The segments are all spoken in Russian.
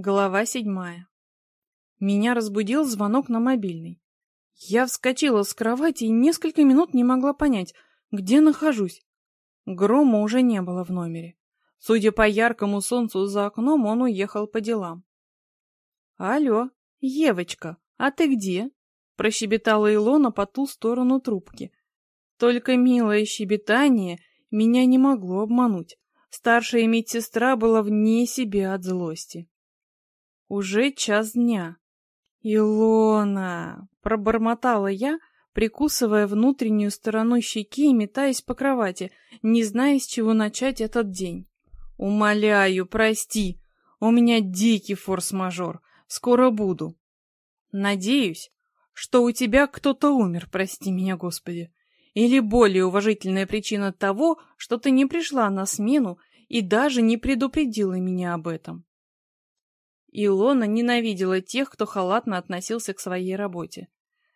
Глава седьмая. Меня разбудил звонок на мобильный. Я вскочила с кровати и несколько минут не могла понять, где нахожусь. Грома уже не было в номере. Судя по яркому солнцу за окном, он уехал по делам. «Алло, Евочка, а ты где?» — прощебетала Илона по ту сторону трубки. Только милое щебетание меня не могло обмануть. Старшая медсестра была вне себя от злости. Уже час дня. «Илона!» — пробормотала я, прикусывая внутреннюю сторону щеки и метаясь по кровати, не зная, с чего начать этот день. «Умоляю, прости, у меня дикий форс-мажор, скоро буду». «Надеюсь, что у тебя кто-то умер, прости меня, Господи. Или более уважительная причина того, что ты не пришла на смену и даже не предупредила меня об этом». Илона ненавидела тех, кто халатно относился к своей работе.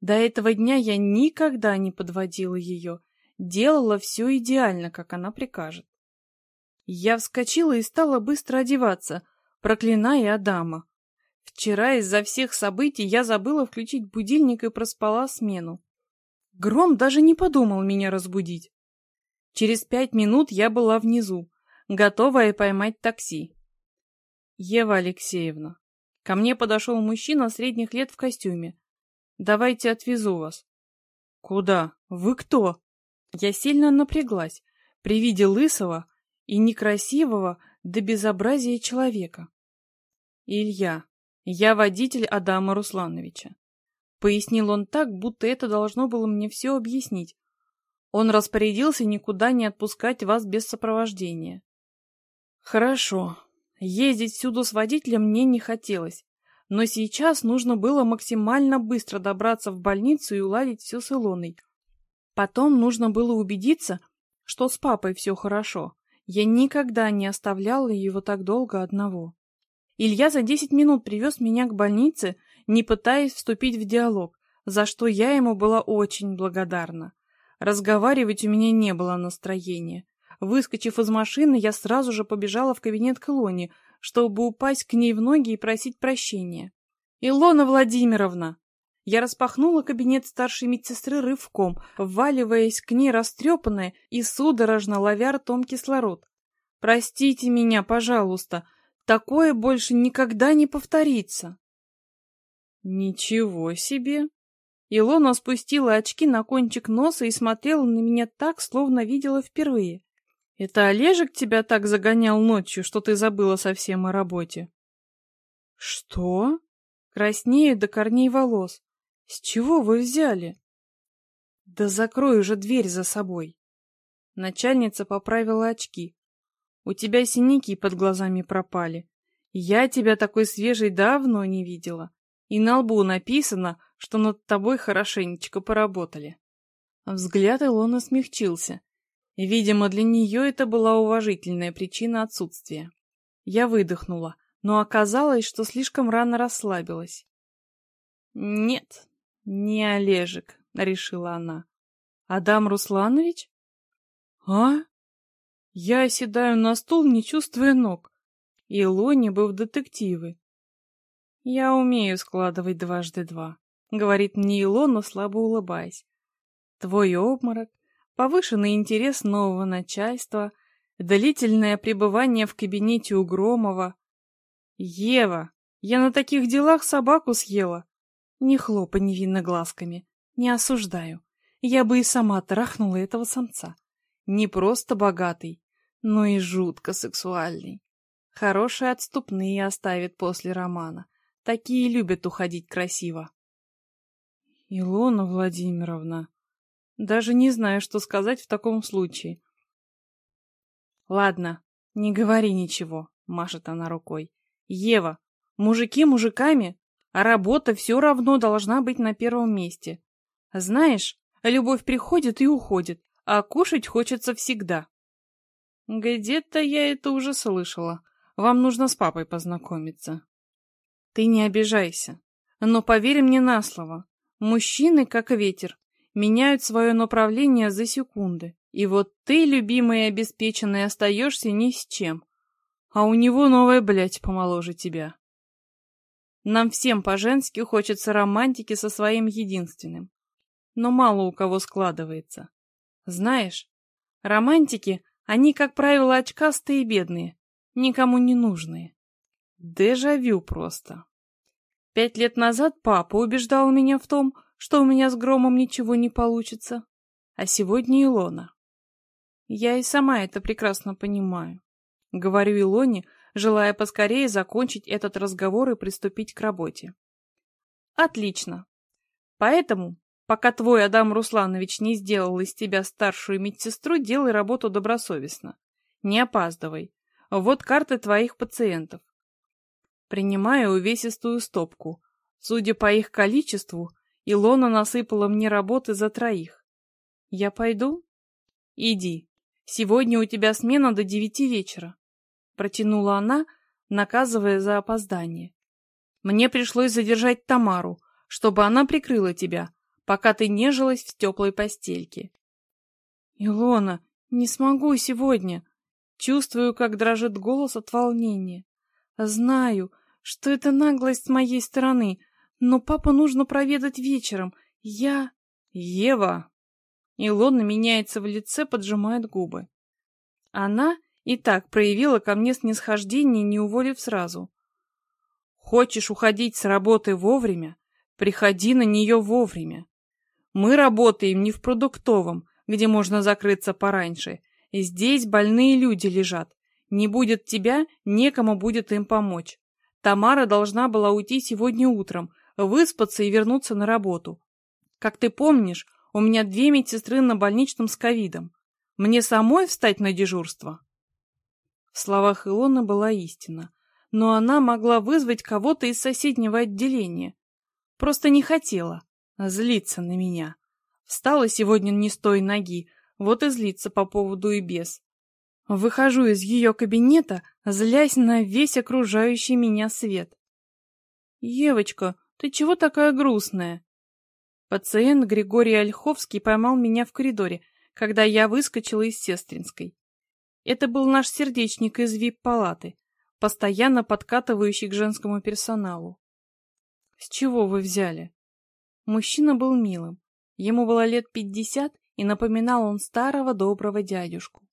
До этого дня я никогда не подводила ее, делала все идеально, как она прикажет. Я вскочила и стала быстро одеваться, проклиная Адама. Вчера из-за всех событий я забыла включить будильник и проспала смену. Гром даже не подумал меня разбудить. Через пять минут я была внизу, готовая поймать такси. Ева Алексеевна. Ко мне подошел мужчина средних лет в костюме. Давайте отвезу вас. Куда? Вы кто? Я сильно напряглась при виде лысого и некрасивого до безобразия человека. Илья. Я водитель Адама Руслановича. Пояснил он так, будто это должно было мне все объяснить. Он распорядился никуда не отпускать вас без сопровождения. Хорошо, Ездить всюду с водителем мне не хотелось, но сейчас нужно было максимально быстро добраться в больницу и уладить все с Илоной. Потом нужно было убедиться, что с папой все хорошо. Я никогда не оставляла его так долго одного. Илья за десять минут привез меня к больнице, не пытаясь вступить в диалог, за что я ему была очень благодарна. Разговаривать у меня не было настроения. Выскочив из машины, я сразу же побежала в кабинет к Илоне, чтобы упасть к ней в ноги и просить прощения. «Илона Владимировна!» Я распахнула кабинет старшей медсестры рывком, вваливаясь к ней растрепанная и судорожно ловя ртом кислород. «Простите меня, пожалуйста, такое больше никогда не повторится!» «Ничего себе!» Илона спустила очки на кончик носа и смотрела на меня так, словно видела впервые. Это Олежек тебя так загонял ночью, что ты забыла совсем о работе? Что? Краснею до корней волос. С чего вы взяли? Да закрой уже дверь за собой. Начальница поправила очки. У тебя синяки под глазами пропали. Я тебя такой свежей давно не видела. И на лбу написано, что над тобой хорошенечко поработали. Взгляд Илона смягчился. Видимо, для нее это была уважительная причина отсутствия. Я выдохнула, но оказалось, что слишком рано расслабилась. «Нет, не Олежек», — решила она. «Адам Русланович?» «А?» Я оседаю на стул, не чувствуя ног. Илоне бы в детективы. «Я умею складывать дважды два», — говорит мне Илона, слабо улыбаясь. «Твой обморок, повышенный интерес нового начальства, длительное пребывание в кабинете у Громова. «Ева, я на таких делах собаку съела!» Не хлопай невинно глазками, не осуждаю. Я бы и сама трахнула этого самца. Не просто богатый, но и жутко сексуальный. Хорошие отступные оставит после романа. Такие любят уходить красиво. Илона Владимировна, даже не знаю, что сказать в таком случае. Ладно, не говори ничего, машет она рукой. Ева, мужики мужиками, а работа все равно должна быть на первом месте. Знаешь, любовь приходит и уходит, а кушать хочется всегда. Где-то я это уже слышала. Вам нужно с папой познакомиться. Ты не обижайся, но поверь мне на слово. Мужчины, как ветер, меняют свое направление за секунды. И вот ты, любимый и обеспеченный, остаешься ни с чем. А у него новая блядь помоложе тебя. Нам всем по-женски хочется романтики со своим единственным. Но мало у кого складывается. Знаешь, романтики, они, как правило, очкастые и бедные, никому не нужные. Дежавю просто. Пять лет назад папа убеждал меня в том, что у меня с Громом ничего не получится. А сегодня Илона. Я и сама это прекрасно понимаю. Говорю Илоне, желая поскорее закончить этот разговор и приступить к работе. Отлично. Поэтому, пока твой Адам Русланович не сделал из тебя старшую медсестру, делай работу добросовестно. Не опаздывай. Вот карты твоих пациентов. Принимаю увесистую стопку. Судя по их количеству, Илона насыпала мне работы за троих. Я пойду? Иди. Сегодня у тебя смена до девяти вечера. Протянула она, наказывая за опоздание. Мне пришлось задержать Тамару, чтобы она прикрыла тебя, пока ты нежилась в теплой постельке. Илона, не смогу сегодня. Чувствую, как дрожит голос от волнения. Знаю, что это наглость с моей стороны, но папа нужно проведать вечером. Я... Ева! Илона меняется в лице, поджимает губы. Она и так проявила ко мне снисхождение, не уволив сразу. Хочешь уходить с работы вовремя? Приходи на нее вовремя. Мы работаем не в продуктовом, где можно закрыться пораньше. Здесь больные люди лежат. Не будет тебя, некому будет им помочь. Тамара должна была уйти сегодня утром, выспаться и вернуться на работу. Как ты помнишь, у меня две медсестры на больничном с ковидом. Мне самой встать на дежурство? В словах Илоны была истина, но она могла вызвать кого-то из соседнего отделения. Просто не хотела злиться на меня. Встала сегодня не с той ноги, вот и злится по поводу и без. Выхожу из ее кабинета, злясь на весь окружающий меня свет. «Евочка, ты чего такая грустная?» Пациент Григорий Ольховский поймал меня в коридоре, когда я выскочила из сестринской. Это был наш сердечник из вип-палаты, постоянно подкатывающий к женскому персоналу. С чего вы взяли? Мужчина был милым. Ему было лет пятьдесят, и напоминал он старого доброго дядюшку.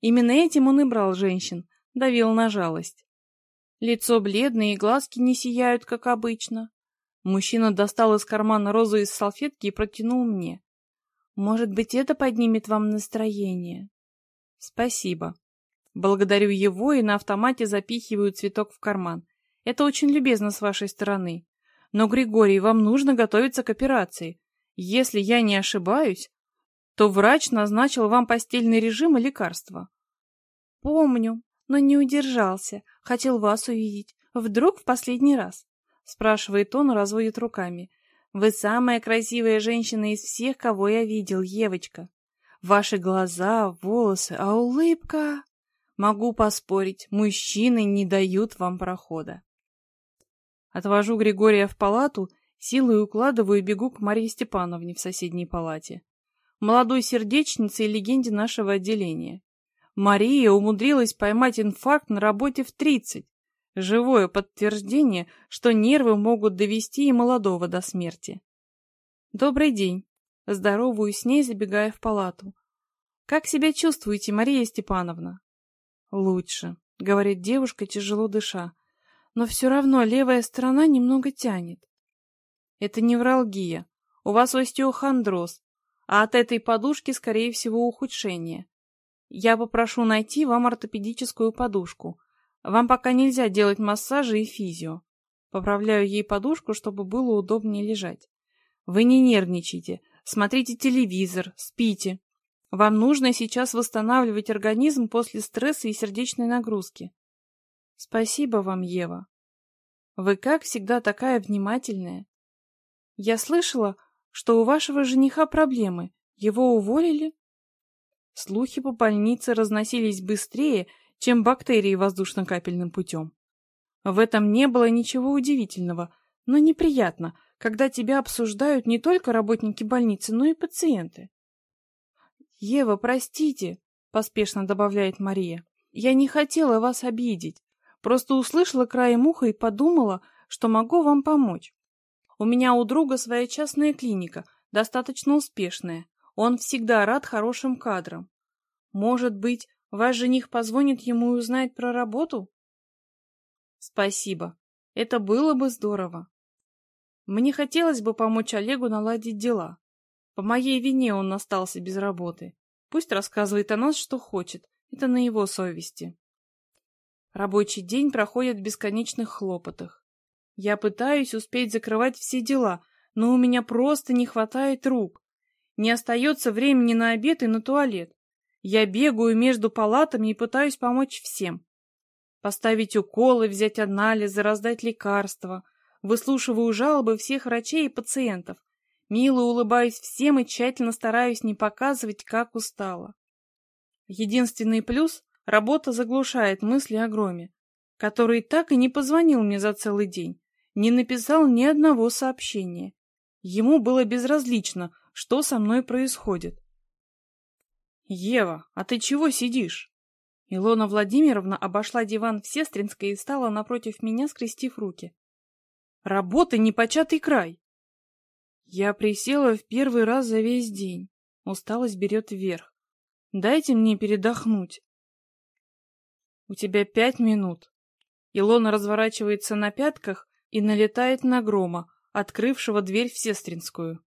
Именно этим он и брал женщин, давил на жалость. Лицо бледное и глазки не сияют, как обычно. Мужчина достал из кармана розу из салфетки и протянул мне. Может быть, это поднимет вам настроение? Спасибо. Благодарю его и на автомате запихиваю цветок в карман. Это очень любезно с вашей стороны. Но, Григорий, вам нужно готовиться к операции. Если я не ошибаюсь, то врач назначил вам постельный режим и лекарства. Помню, но не удержался. Хотел вас увидеть. Вдруг в последний раз? Спрашивает он разводит руками. Вы самая красивая женщина из всех, кого я видел, Евочка. Ваши глаза, волосы, а улыбка... Могу поспорить, мужчины не дают вам прохода. Отвожу Григория в палату, силой укладываю и бегу к Марье Степановне в соседней палате. Молодой сердечнице и легенде нашего отделения. Мария умудрилась поймать инфаркт на работе в тридцать. Живое подтверждение, что нервы могут довести и молодого до смерти. Добрый день. Здороваюсь с ней, забегая в палату. «Как себя чувствуете, Мария Степановна?» «Лучше», — говорит девушка, тяжело дыша. «Но все равно левая сторона немного тянет». «Это невралгия. У вас остеохондроз, а от этой подушки, скорее всего, ухудшение. Я попрошу найти вам ортопедическую подушку. Вам пока нельзя делать массажи и физио. Поправляю ей подушку, чтобы было удобнее лежать. Вы не нервничайте, смотрите телевизор, спите. Вам нужно сейчас восстанавливать организм после стресса и сердечной нагрузки. Спасибо вам, Ева. Вы, как всегда, такая внимательная. Я слышала, что у вашего жениха проблемы. Его уволили? Слухи по больнице разносились быстрее, чем бактерии воздушно-капельным путем. В этом не было ничего удивительного, но неприятно, когда тебя обсуждают не только работники больницы, но и пациенты. «Ева, простите», — поспешно добавляет Мария, — «я не хотела вас обидеть. Просто услышала краем уха и подумала, что могу вам помочь. У меня у друга своя частная клиника, достаточно успешная. Он всегда рад хорошим кадрам. Может быть, ваш жених позвонит ему и узнает про работу? Спасибо. Это было бы здорово. Мне хотелось бы помочь Олегу наладить дела. По моей вине он остался без работы. Пусть рассказывает о нас, что хочет. Это на его совести. Рабочий день проходит в бесконечных хлопотах. Я пытаюсь успеть закрывать все дела, но у меня просто не хватает рук. Не остается времени на обед и на туалет. Я бегаю между палатами и пытаюсь помочь всем. Поставить уколы, взять анализы, раздать лекарства. Выслушиваю жалобы всех врачей и пациентов. Мило улыбаюсь всем и тщательно стараюсь не показывать, как устала. Единственный плюс Работа заглушает мысли о Громе, который так и не позвонил мне за целый день, не написал ни одного сообщения. Ему было безразлично, что со мной происходит. «Ева, а ты чего сидишь?» Илона Владимировна обошла диван в Сестринской и стала напротив меня, скрестив руки. «Работа непочатый край!» Я присела в первый раз за весь день. Усталость берет вверх. «Дайте мне передохнуть!» У тебя пять минут. Илона разворачивается на пятках и налетает на Грома, открывшего дверь в Сестринскую.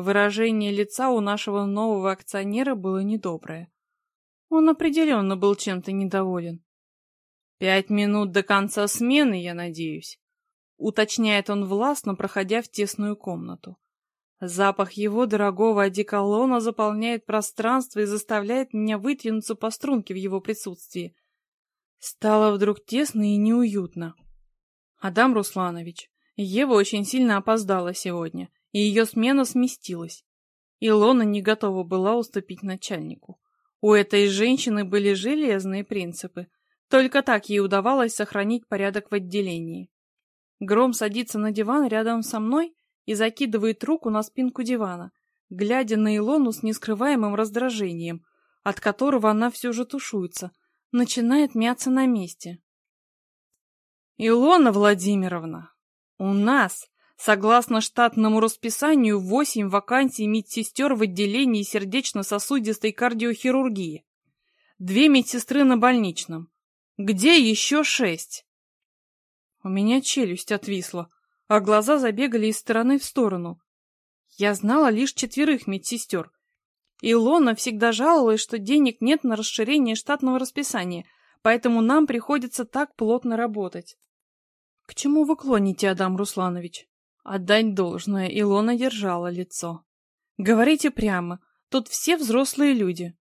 Выражение лица у нашего нового акционера было недоброе. Он определенно был чем-то недоволен. «Пять минут до конца смены, я надеюсь», — уточняет он властно, проходя в тесную комнату. Запах его дорогого одеколона заполняет пространство и заставляет меня вытянуться по струнке в его присутствии — Стало вдруг тесно и неуютно. Адам Русланович, Ева очень сильно опоздала сегодня, и ее смена сместилась. Илона не готова была уступить начальнику. У этой женщины были железные принципы. Только так ей удавалось сохранить порядок в отделении. Гром садится на диван рядом со мной и закидывает руку на спинку дивана, глядя на Илону с нескрываемым раздражением, от которого она все же тушуется, начинает мяться на месте. Илона Владимировна, у нас, согласно штатному расписанию, восемь вакансий медсестер в отделении сердечно-сосудистой кардиохирургии. Две медсестры на больничном. Где еще шесть? У меня челюсть отвисла, а глаза забегали из стороны в сторону. Я знала лишь четверых медсестер, Илона всегда жаловалась, что денег нет на расширение штатного расписания, поэтому нам приходится так плотно работать. К чему вы клоните, Адам Русланович? Отдать должное, Илона держала лицо. Говорите прямо, тут все взрослые люди.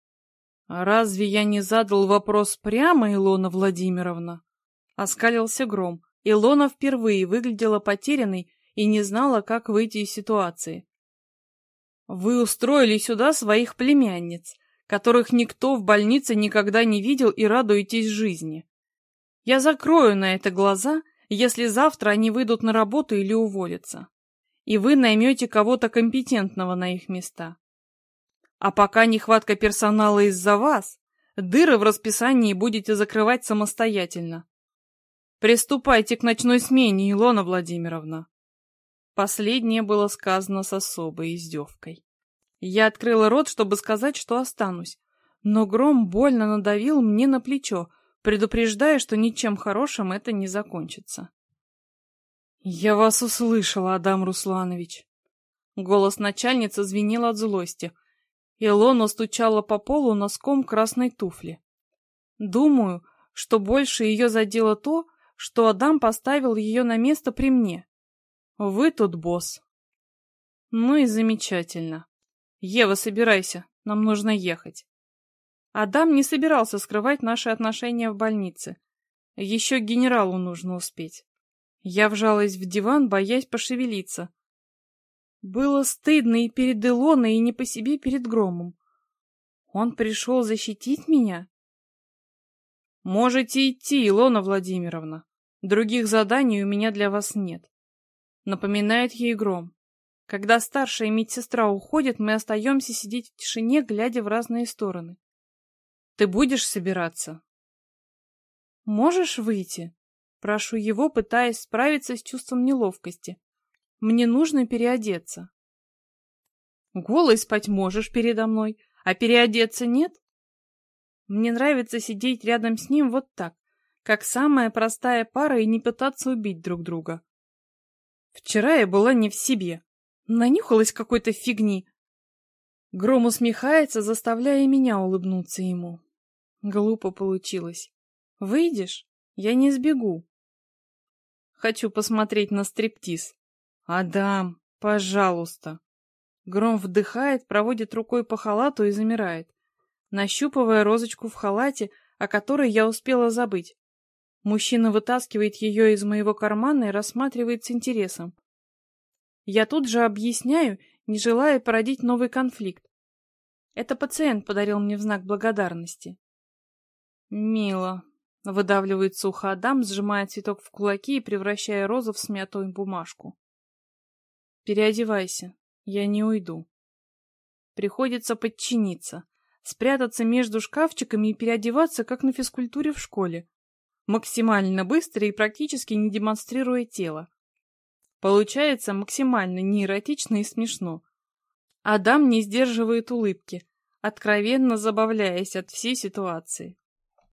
А разве я не задал вопрос прямо, Илона Владимировна? Оскалился Гром. Илона впервые выглядела потерянной и не знала, как выйти из ситуации. Вы устроили сюда своих племянниц, которых никто в больнице никогда не видел и радуетесь жизни. Я закрою на это глаза, если завтра они выйдут на работу или уволятся. И вы наймете кого-то компетентного на их места. А пока нехватка персонала из-за вас, дыры в расписании будете закрывать самостоятельно. Приступайте к ночной смене, Илона Владимировна. Последнее было сказано с особой издевкой. Я открыла рот, чтобы сказать, что останусь, но гром больно надавил мне на плечо, предупреждая, что ничем хорошим это не закончится. «Я вас услышала, Адам Русланович!» Голос начальницы звенел от злости. Илона стучала по полу носком красной туфли. Думаю, что больше ее задело то, что Адам поставил ее на место при мне. Вы тут босс. Ну и замечательно. Ева, собирайся, нам нужно ехать. Адам не собирался скрывать наши отношения в больнице. Еще генералу нужно успеть. Я вжалась в диван, боясь пошевелиться. Было стыдно и перед Илоной, и не по себе перед Громом. Он пришел защитить меня? Можете идти, Илона Владимировна. Других заданий у меня для вас нет. Напоминает ей гром. Когда старшая медсестра уходит, мы остаемся сидеть в тишине, глядя в разные стороны. Ты будешь собираться? Можешь выйти? Прошу его, пытаясь справиться с чувством неловкости. Мне нужно переодеться. Голый спать можешь передо мной, а переодеться нет? Мне нравится сидеть рядом с ним вот так, как самая простая пара и не пытаться убить друг друга. Вчера я была не в себе. Нанюхалась какой-то фигни. Гром усмехается, заставляя меня улыбнуться ему. Глупо получилось. Выйдешь? Я не сбегу. Хочу посмотреть на стриптиз. Адам, пожалуйста. Гром вдыхает, проводит рукой по халату и замирает, нащупывая розочку в халате, о которой я успела забыть. Мужчина вытаскивает ее из моего кармана и рассматривает с интересом. Я тут же объясняю, не желая породить новый конфликт. Это пациент подарил мне в знак благодарности. Мило. Выдавливает сухо Адам, сжимая цветок в кулаки и превращая розу в смятую бумажку. Переодевайся. Я не уйду. Приходится подчиниться, спрятаться между шкафчиками и переодеваться, как на физкультуре в школе максимально быстро и практически не демонстрируя тело. Получается максимально неэротично и смешно. Адам не сдерживает улыбки, откровенно забавляясь от всей ситуации.